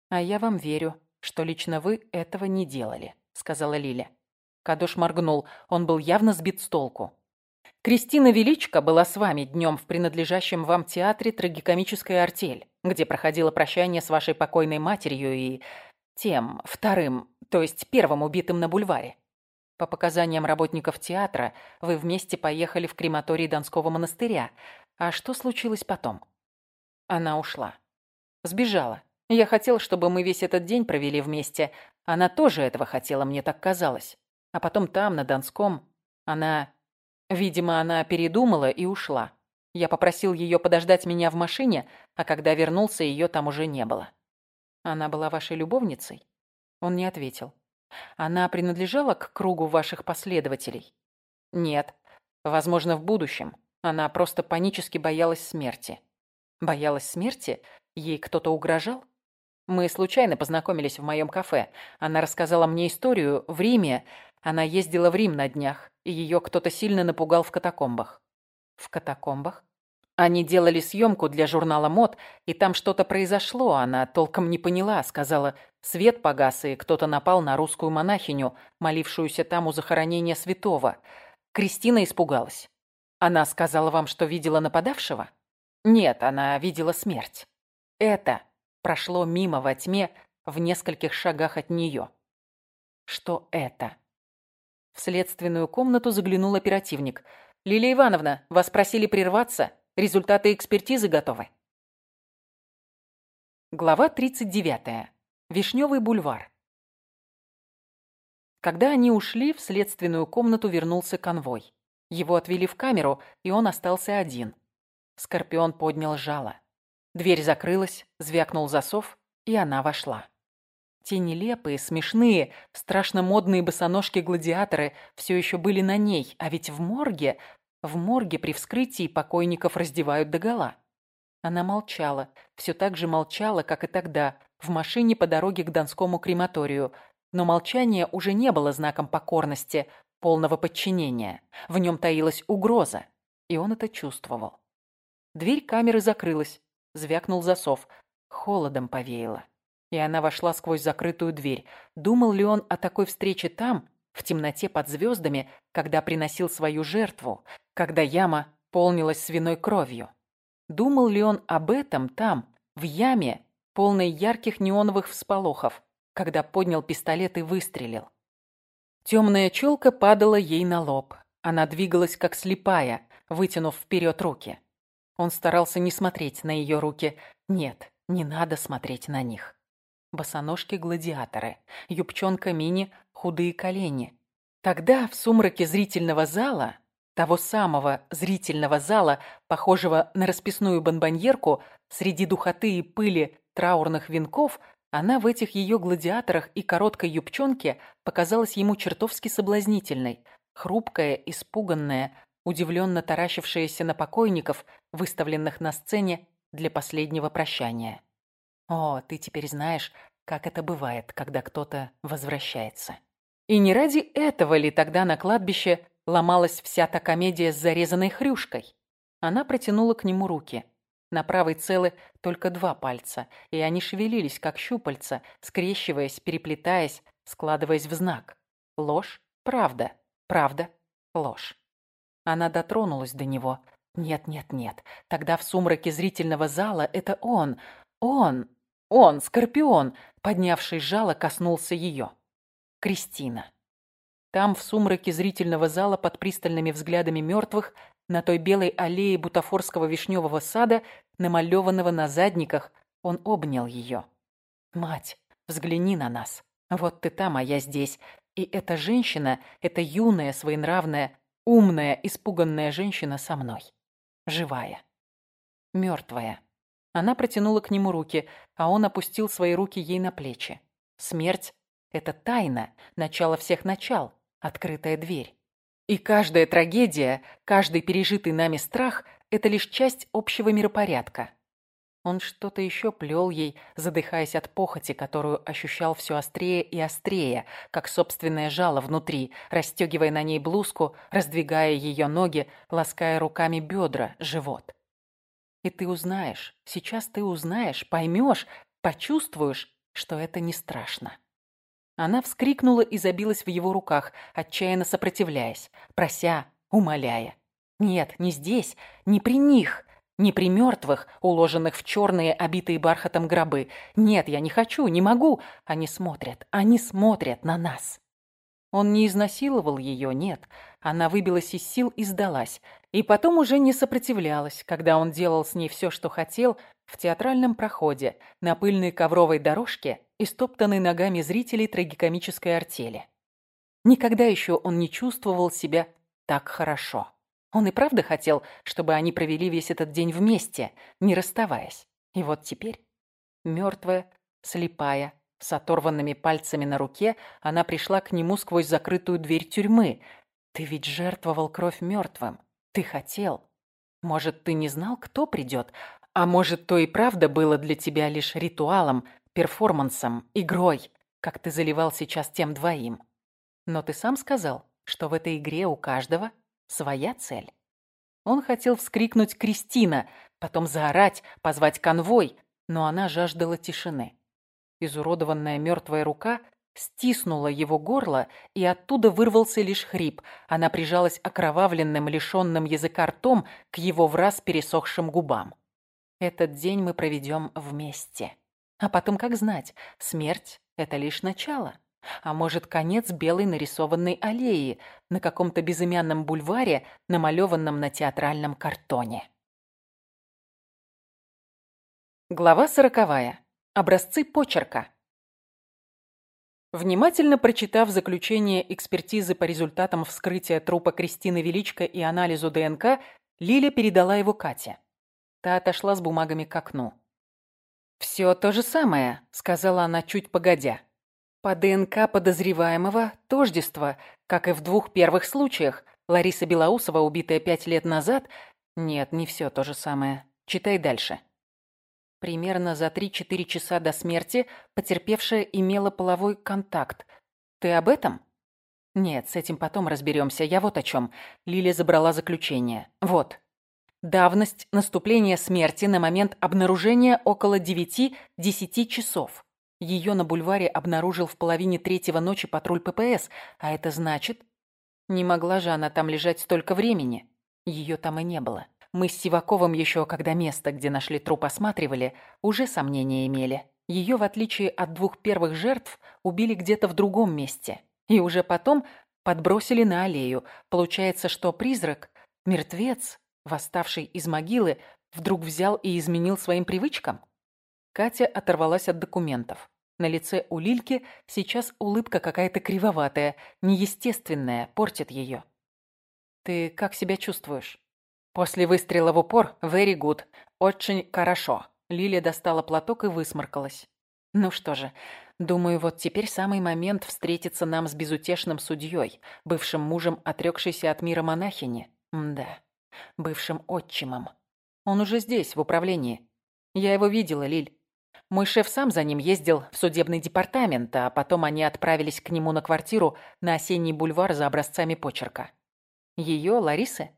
А я вам верю, что лично вы этого не делали, сказала Лиля. Кадош моргнул, он был явно сбит с толку. Кристина Величко была с вами днем в принадлежащем вам театре «Трагикомическая артель», где проходило прощание с вашей покойной матерью и тем, вторым, то есть первым убитым на бульваре. По показаниям работников театра, вы вместе поехали в крематорий Донского монастыря. А что случилось потом? Она ушла. Сбежала. Я хотел, чтобы мы весь этот день провели вместе. Она тоже этого хотела, мне так казалось. А потом там, на Донском, она... Видимо, она передумала и ушла. Я попросил ее подождать меня в машине, а когда вернулся, ее там уже не было. Она была вашей любовницей? Он не ответил. Она принадлежала к кругу ваших последователей? Нет. Возможно, в будущем. Она просто панически боялась смерти. Боялась смерти? Ей кто-то угрожал? Мы случайно познакомились в моем кафе. Она рассказала мне историю. В Риме она ездила в Рим на днях, и ее кто-то сильно напугал в катакомбах. В катакомбах? Они делали съемку для журнала «Мод», и там что-то произошло, она толком не поняла, сказала, свет погас, и кто-то напал на русскую монахиню, молившуюся там у захоронения святого. Кристина испугалась. Она сказала вам, что видела нападавшего? Нет, она видела смерть. Это прошло мимо во тьме в нескольких шагах от нее. Что это? В следственную комнату заглянул оперативник. «Лилия Ивановна, вас просили прерваться?» Результаты экспертизы готовы. Глава 39. Вишневый бульвар. Когда они ушли, в следственную комнату вернулся конвой. Его отвели в камеру, и он остался один. Скорпион поднял жало. Дверь закрылась, звякнул засов, и она вошла. Те нелепые, смешные, страшно модные босоножки-гладиаторы все еще были на ней, а ведь в морге в морге при вскрытии покойников раздевают догола. Она молчала, все так же молчала, как и тогда, в машине по дороге к Донскому крематорию. Но молчание уже не было знаком покорности, полного подчинения. В нем таилась угроза, и он это чувствовал. Дверь камеры закрылась, звякнул засов. Холодом повеяло. И она вошла сквозь закрытую дверь. Думал ли он о такой встрече там, в темноте под звездами, когда приносил свою жертву, когда яма полнилась свиной кровью. Думал ли он об этом там, в яме, полной ярких неоновых всполохов, когда поднял пистолет и выстрелил? Темная челка падала ей на лоб. Она двигалась как слепая, вытянув вперед руки. Он старался не смотреть на ее руки. Нет, не надо смотреть на них. Босоножки-гладиаторы, юбчонка-мини, худые колени. Тогда в сумраке зрительного зала того самого зрительного зала, похожего на расписную бомбоньерку, среди духоты и пыли траурных венков, она в этих ее гладиаторах и короткой юбчонке показалась ему чертовски соблазнительной, хрупкая, испуганная, удивленно таращившаяся на покойников, выставленных на сцене для последнего прощания. О, ты теперь знаешь, как это бывает, когда кто-то возвращается. И не ради этого ли тогда на кладбище ломалась вся та комедия с зарезанной хрюшкой. Она протянула к нему руки. На правой целы только два пальца, и они шевелились, как щупальца, скрещиваясь, переплетаясь, складываясь в знак. Ложь, правда, правда, ложь. Она дотронулась до него. Нет, нет, нет. Тогда в сумраке зрительного зала это он, он, он, Скорпион, поднявший жало, коснулся ее. Кристина. Там, в сумраке зрительного зала, под пристальными взглядами мертвых, на той белой аллее бутафорского вишневого сада, намалеванного на задниках, он обнял ее. «Мать, взгляни на нас. Вот ты там, а я здесь. И эта женщина, эта юная, своенравная, умная, испуганная женщина со мной. Живая. Мертвая. Она протянула к нему руки, а он опустил свои руки ей на плечи. Смерть — это тайна, начало всех начал открытая дверь. И каждая трагедия, каждый пережитый нами страх – это лишь часть общего миропорядка. Он что-то еще плел ей, задыхаясь от похоти, которую ощущал все острее и острее, как собственное жало внутри, расстегивая на ней блузку, раздвигая ее ноги, лаская руками бедра, живот. И ты узнаешь, сейчас ты узнаешь, поймешь, почувствуешь, что это не страшно. Она вскрикнула и забилась в его руках, отчаянно сопротивляясь, прося, умоляя. Нет, не здесь, не при них, не при мертвых, уложенных в черные, обитые бархатом гробы. Нет, я не хочу, не могу. Они смотрят, они смотрят на нас. Он не изнасиловал ее, нет. Она выбилась из сил и сдалась. И потом уже не сопротивлялась, когда он делал с ней все, что хотел, в театральном проходе, на пыльной ковровой дорожке, истоптанной ногами зрителей трагикомической артели. Никогда еще он не чувствовал себя так хорошо. Он и правда хотел, чтобы они провели весь этот день вместе, не расставаясь. И вот теперь, мертвая, слепая, с оторванными пальцами на руке, она пришла к нему сквозь закрытую дверь тюрьмы. «Ты ведь жертвовал кровь мертвым. Ты хотел. Может, ты не знал, кто придет, а может, то и правда было для тебя лишь ритуалом, перформансом, игрой, как ты заливал сейчас тем двоим. Но ты сам сказал, что в этой игре у каждого своя цель. Он хотел вскрикнуть «Кристина», потом заорать, позвать конвой, но она жаждала тишины. Изуродованная мертвая рука стиснула его горло, и оттуда вырвался лишь хрип. Она прижалась окровавленным, лишенным языка ртом к его враз пересохшим губам. Этот день мы проведем вместе. А потом, как знать, смерть — это лишь начало. А может, конец белой нарисованной аллеи на каком-то безымянном бульваре, намалеванном на театральном картоне. Глава сороковая. Образцы почерка. Внимательно прочитав заключение экспертизы по результатам вскрытия трупа Кристины Величко и анализу ДНК, Лиля передала его Кате. Та отошла с бумагами к окну. «Все то же самое», — сказала она чуть погодя. «По ДНК подозреваемого тождество, как и в двух первых случаях. Лариса Белоусова, убитая пять лет назад... Нет, не все то же самое. Читай дальше». Примерно за 3-4 часа до смерти потерпевшая имела половой контакт. Ты об этом? Нет, с этим потом разберемся. Я вот о чем. Лиля забрала заключение. Вот. Давность наступления смерти на момент обнаружения около 9-10 часов. Ее на бульваре обнаружил в половине третьего ночи патруль ППС, а это значит... Не могла же она там лежать столько времени. Ее там и не было. Мы с Сиваковым еще, когда место, где нашли труп, осматривали, уже сомнения имели. Ее, в отличие от двух первых жертв, убили где-то в другом месте. И уже потом подбросили на аллею. Получается, что призрак, мертвец, восставший из могилы, вдруг взял и изменил своим привычкам? Катя оторвалась от документов. На лице у Лильки сейчас улыбка какая-то кривоватая, неестественная, портит ее. «Ты как себя чувствуешь?» После выстрела в упор «very good», «очень хорошо». Лилия достала платок и высморкалась. «Ну что же, думаю, вот теперь самый момент встретиться нам с безутешным судьей, бывшим мужем отрекшейся от мира монахини. Да бывшим отчимом. Он уже здесь, в управлении. Я его видела, Лиль. Мой шеф сам за ним ездил в судебный департамент, а потом они отправились к нему на квартиру на осенний бульвар за образцами почерка. Ее, Ларисы?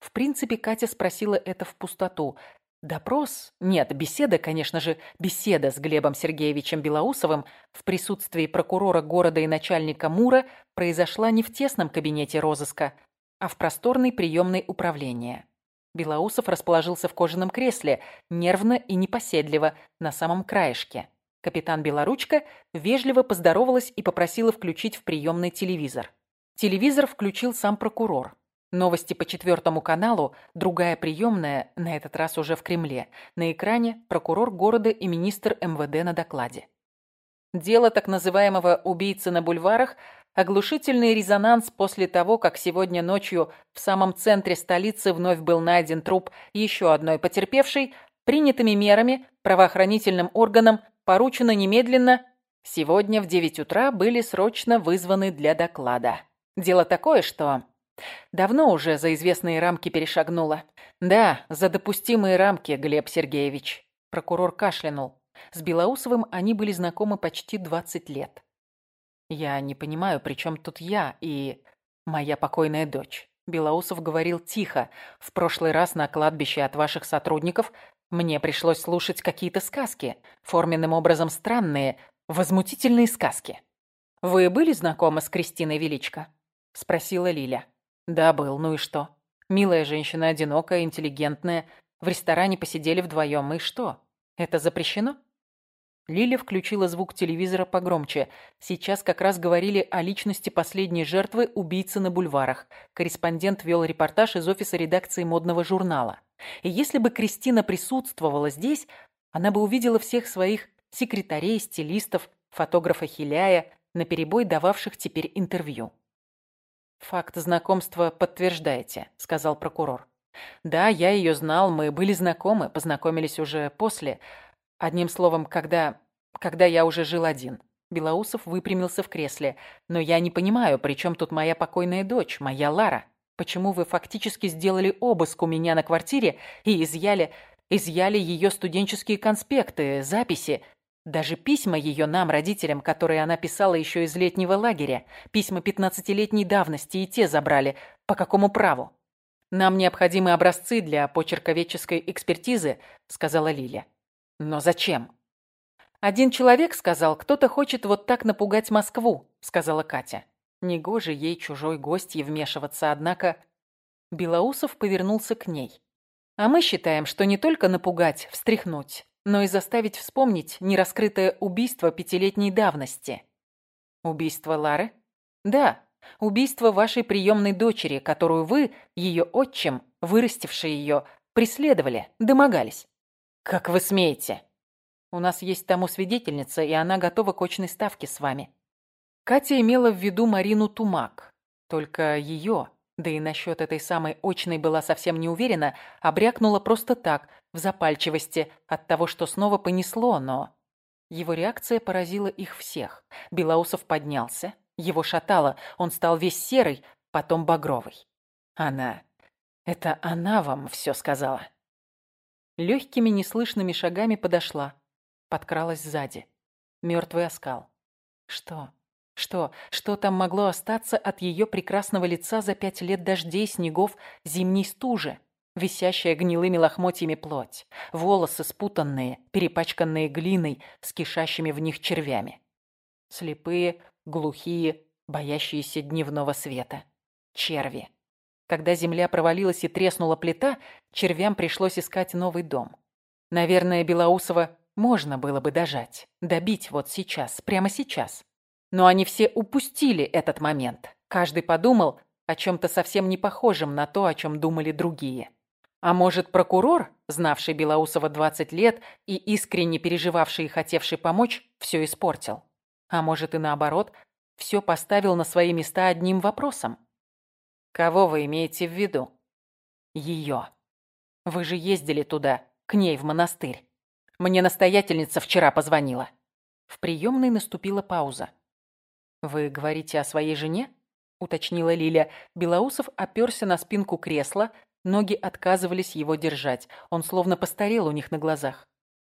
В принципе, Катя спросила это в пустоту. Допрос? Нет, беседа, конечно же, беседа с Глебом Сергеевичем Белоусовым в присутствии прокурора города и начальника МУРа произошла не в тесном кабинете розыска, а в просторной приемной управления. Белоусов расположился в кожаном кресле, нервно и непоседливо, на самом краешке. Капитан Белоручка вежливо поздоровалась и попросила включить в приемный телевизор. Телевизор включил сам прокурор. Новости по четвертому каналу, другая приемная, на этот раз уже в Кремле. На экране прокурор города и министр МВД на докладе. Дело так называемого «убийцы на бульварах» оглушительный резонанс после того, как сегодня ночью в самом центре столицы вновь был найден труп еще одной потерпевшей, принятыми мерами правоохранительным органам поручено немедленно сегодня в 9 утра были срочно вызваны для доклада. Дело такое, что Давно уже за известные рамки перешагнула. Да, за допустимые рамки, Глеб Сергеевич. Прокурор кашлянул. С Белоусовым они были знакомы почти 20 лет. Я не понимаю, при чем тут я и моя покойная дочь. Белоусов говорил тихо. В прошлый раз на кладбище от ваших сотрудников мне пришлось слушать какие-то сказки, форменным образом странные, возмутительные сказки. Вы были знакомы с Кристиной Величко? Спросила Лиля. Да, был, ну и что? Милая женщина, одинокая, интеллигентная. В ресторане посидели вдвоем, и что? Это запрещено? Лиля включила звук телевизора погромче. Сейчас как раз говорили о личности последней жертвы убийцы на бульварах. Корреспондент вел репортаж из офиса редакции модного журнала. И если бы Кристина присутствовала здесь, она бы увидела всех своих секретарей, стилистов, фотографа Хиляя, наперебой дававших теперь интервью. «Факт знакомства подтверждаете», — сказал прокурор. «Да, я ее знал, мы были знакомы, познакомились уже после. Одним словом, когда... когда я уже жил один». Белоусов выпрямился в кресле. «Но я не понимаю, при чем тут моя покойная дочь, моя Лара? Почему вы фактически сделали обыск у меня на квартире и изъяли... изъяли ее студенческие конспекты, записи, даже письма ее нам, родителям, которые она писала еще из летнего лагеря, письма пятнадцатилетней давности, и те забрали. По какому праву? Нам необходимы образцы для почерковедческой экспертизы, сказала Лиля. Но зачем? Один человек сказал, кто-то хочет вот так напугать Москву, сказала Катя. Негоже ей чужой гостье вмешиваться, однако... Белоусов повернулся к ней. А мы считаем, что не только напугать, встряхнуть, но и заставить вспомнить нераскрытое убийство пятилетней давности. Убийство Лары? Да, убийство вашей приемной дочери, которую вы, ее отчим, вырастивший ее, преследовали, домогались. Как вы смеете? У нас есть тому свидетельница, и она готова к очной ставке с вами. Катя имела в виду Марину Тумак. Только ее, да и насчет этой самой очной была совсем не уверена, обрякнула просто так, в запальчивости, от того, что снова понесло, но... Его реакция поразила их всех. Белоусов поднялся, его шатало, он стал весь серый, потом багровый. Она... Это она вам все сказала. Легкими неслышными шагами подошла, подкралась сзади. Мертвый оскал. Что? Что, что там могло остаться от ее прекрасного лица за пять лет дождей, снегов, зимней стужи? Висящая гнилыми лохмотьями плоть, волосы спутанные, перепачканные глиной с кишащими в них червями. Слепые, глухие, боящиеся дневного света. Черви. Когда земля провалилась и треснула плита, червям пришлось искать новый дом. Наверное, Белоусова можно было бы дожать, добить вот сейчас, прямо сейчас. Но они все упустили этот момент. Каждый подумал о чем-то совсем не похожем на то, о чем думали другие. А может, прокурор, знавший Белоусова 20 лет и искренне переживавший и хотевший помочь, все испортил? А может и наоборот, все поставил на свои места одним вопросом? Кого вы имеете в виду? Ее. Вы же ездили туда, к ней в монастырь. Мне настоятельница вчера позвонила. В приемной наступила пауза. «Вы говорите о своей жене?» — уточнила Лиля. Белоусов оперся на спинку кресла, ноги отказывались его держать. Он словно постарел у них на глазах.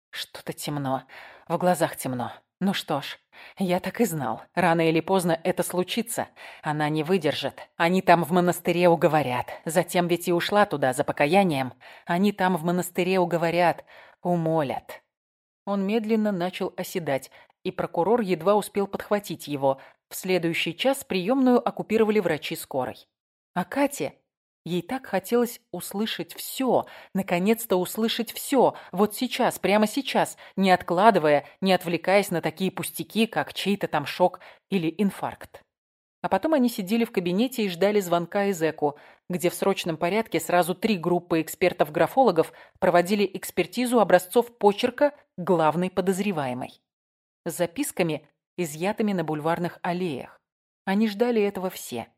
«Что-то темно. В глазах темно. Ну что ж, я так и знал. Рано или поздно это случится. Она не выдержит. Они там в монастыре уговорят. Затем ведь и ушла туда за покаянием. Они там в монастыре уговорят, умолят. Он медленно начал оседать, и прокурор едва успел подхватить его. В следующий час приемную оккупировали врачи скорой. А Кате Ей так хотелось услышать все, наконец-то услышать все, вот сейчас, прямо сейчас, не откладывая, не отвлекаясь на такие пустяки, как чей-то там шок или инфаркт. А потом они сидели в кабинете и ждали звонка из ЭКО, где в срочном порядке сразу три группы экспертов-графологов проводили экспертизу образцов почерка главной подозреваемой. С записками, изъятыми на бульварных аллеях. Они ждали этого все,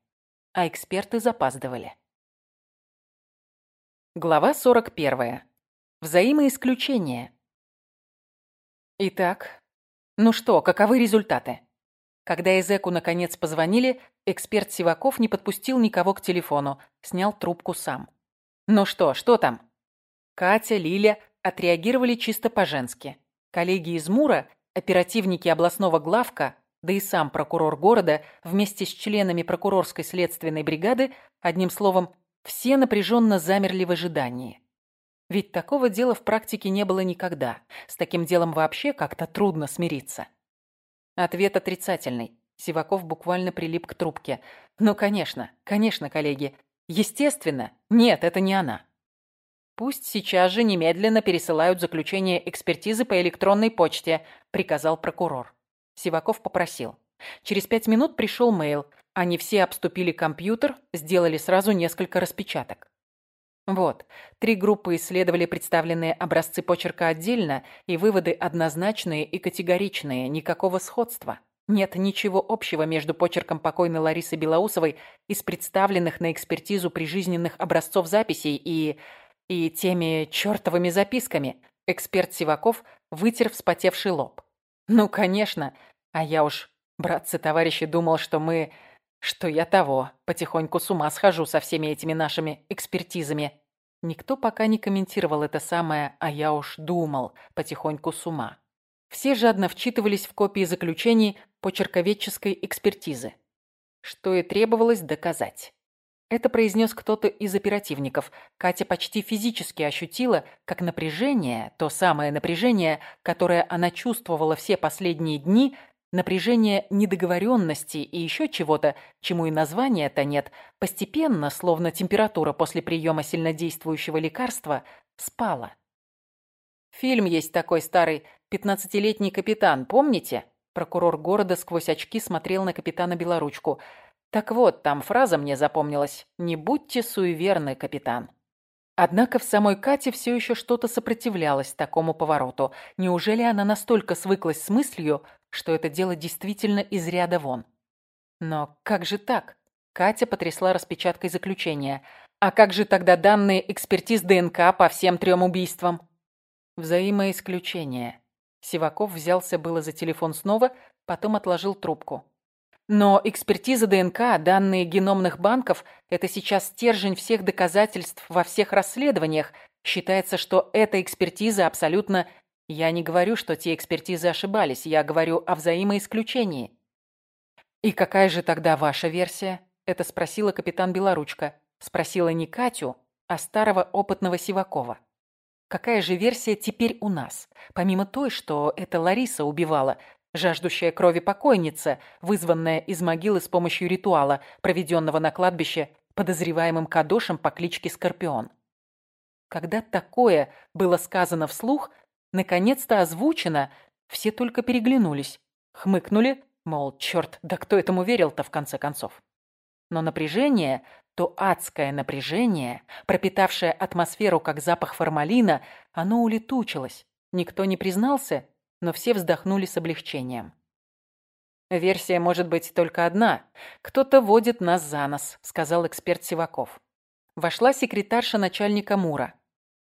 а эксперты запаздывали. Глава 41. Взаимоисключение. Итак, ну что, каковы результаты? Когда Эзеку наконец позвонили, эксперт Сиваков не подпустил никого к телефону, снял трубку сам. Ну что, что там? Катя, Лиля отреагировали чисто по-женски. Коллеги из Мура, оперативники областного главка, да и сам прокурор города вместе с членами прокурорской следственной бригады, одним словом, все напряженно замерли в ожидании. Ведь такого дела в практике не было никогда. С таким делом вообще как-то трудно смириться. Ответ отрицательный. Сиваков буквально прилип к трубке. Ну, конечно, конечно, коллеги. Естественно. Нет, это не она. Пусть сейчас же немедленно пересылают заключение экспертизы по электронной почте, приказал прокурор. Сиваков попросил. Через пять минут пришел мейл. Они все обступили компьютер, сделали сразу несколько распечаток. Вот, три группы исследовали представленные образцы почерка отдельно, и выводы однозначные и категоричные, никакого сходства. Нет ничего общего между почерком покойной Ларисы Белоусовой из представленных на экспертизу прижизненных образцов записей и... и теми чертовыми записками. Эксперт Сиваков вытер вспотевший лоб. Ну, конечно, а я уж, братцы-товарищи, думал, что мы что я того, потихоньку с ума схожу со всеми этими нашими экспертизами. Никто пока не комментировал это самое, а я уж думал, потихоньку с ума. Все жадно вчитывались в копии заключений почерковедческой экспертизы. Что и требовалось доказать. Это произнес кто-то из оперативников. Катя почти физически ощутила, как напряжение, то самое напряжение, которое она чувствовала все последние дни, Напряжение недоговоренности и еще чего-то, чему и названия-то нет, постепенно, словно температура после приема сильнодействующего лекарства, спала. Фильм есть такой старый «Пятнадцатилетний капитан», помните? Прокурор города сквозь очки смотрел на капитана Белоручку. Так вот, там фраза мне запомнилась «Не будьте суеверны, капитан». Однако в самой Кате все еще что-то сопротивлялось такому повороту. Неужели она настолько свыклась с мыслью, что это дело действительно из ряда вон? Но как же так? Катя потрясла распечаткой заключения. А как же тогда данные экспертиз ДНК по всем трем убийствам? Взаимоисключение. Сиваков взялся было за телефон снова, потом отложил трубку. Но экспертиза ДНК, данные геномных банков – это сейчас стержень всех доказательств во всех расследованиях. Считается, что эта экспертиза абсолютно… Я не говорю, что те экспертизы ошибались, я говорю о взаимоисключении. «И какая же тогда ваша версия?» – это спросила капитан Белоручка. Спросила не Катю, а старого опытного Сивакова. Какая же версия теперь у нас? Помимо той, что это Лариса убивала, жаждущая крови покойница, вызванная из могилы с помощью ритуала, проведенного на кладбище подозреваемым Кадошем по кличке Скорпион. Когда такое было сказано вслух, наконец-то озвучено, все только переглянулись, хмыкнули, мол, черт, да кто этому верил-то в конце концов? Но напряжение, то адское напряжение, пропитавшее атмосферу как запах формалина, оно улетучилось. Никто не признался, но все вздохнули с облегчением. «Версия может быть только одна. Кто-то водит нас за нос», — сказал эксперт Сиваков. Вошла секретарша начальника МУРа.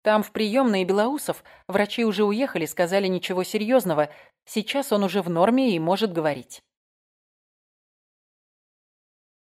Там, в приемной Белоусов, врачи уже уехали, сказали ничего серьезного. Сейчас он уже в норме и может говорить.